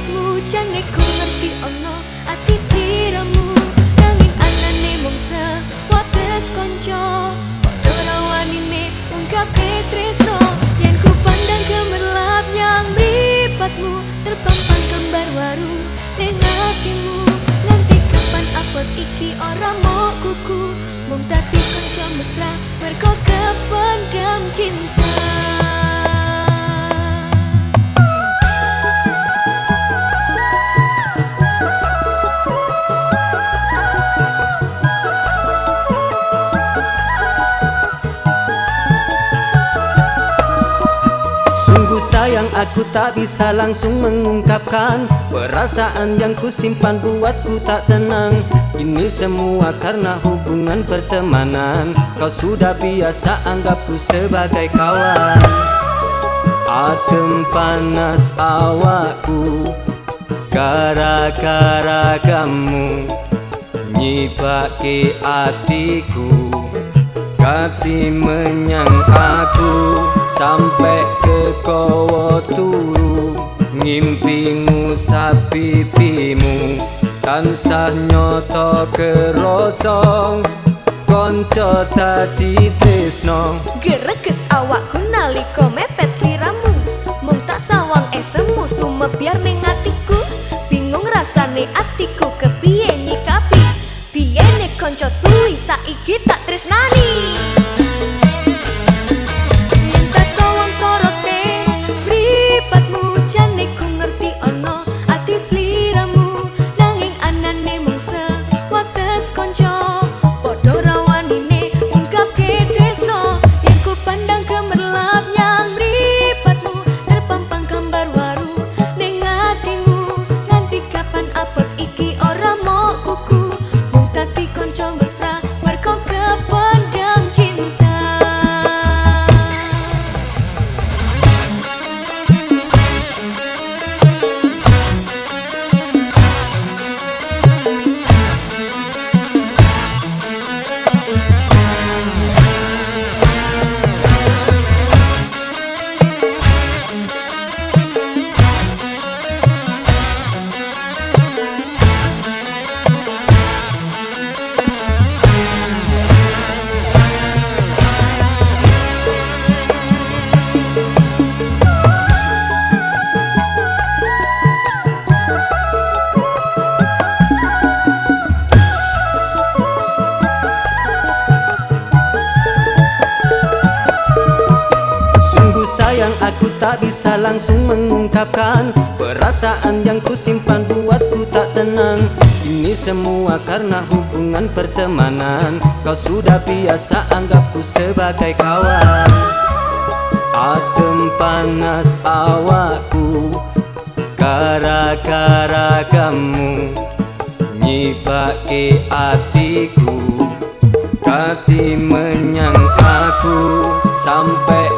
mripatmu jane ku ngerti ono ati sliramu nanging anane mung sewates kanca padha rawanine ungkap tresno. Yen ku pandang gemerlap yang mripatmu. Terpampang kembar waru ning atimu nganti kapan apot iki ora mau kuku. Mung dadi kanca mesra merko kependam cinta aku tak bisa langsung mengungkapkan Perasaan yang ku simpan buatku tak tenang. Ini semua karena hubungan pertemanan. Kau sudah biasa anggapku sebagai kawan. Adem panas awakku Gara-gara kamu Nyibaki hatiku. Kati menyang aku Sampai ke kowo turu Ngimpimu sapipimu. Tansah nyoto kerosong Konco tadi tresno. Gerekes awakku naliko mepet sliramu. Mung tak sawang esemu sume biar ning atiku. Bingung rasane atiku aku tak bisa langsung mengungkapkan Perasaan yang ku simpan buatku tak tenang. Ini semua karena hubungan pertemanan. Kau sudah biasa anggapku sebagai kawan. Adem panas awakku Gara-gara kamu Nyibake hatiku. Kati menyang aku Sampai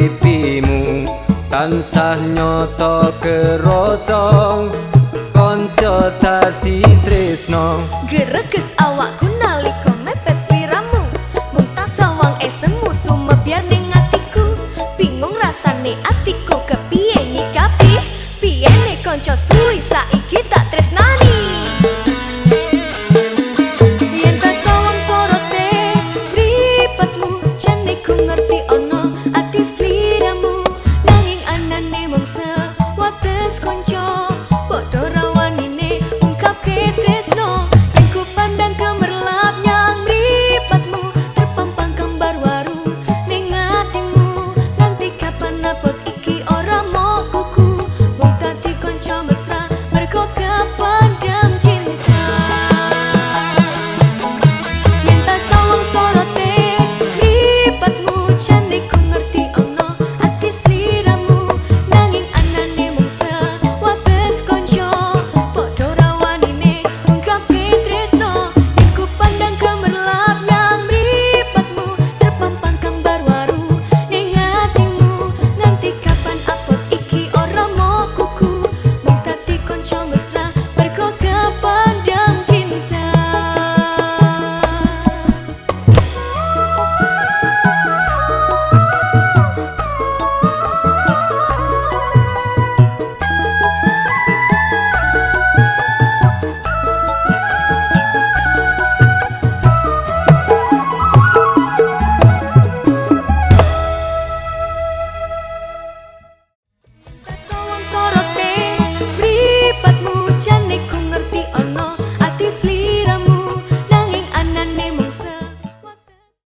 sapipimu Tansah nyoto kerosong Konco tadi tresno. Gerekes awakku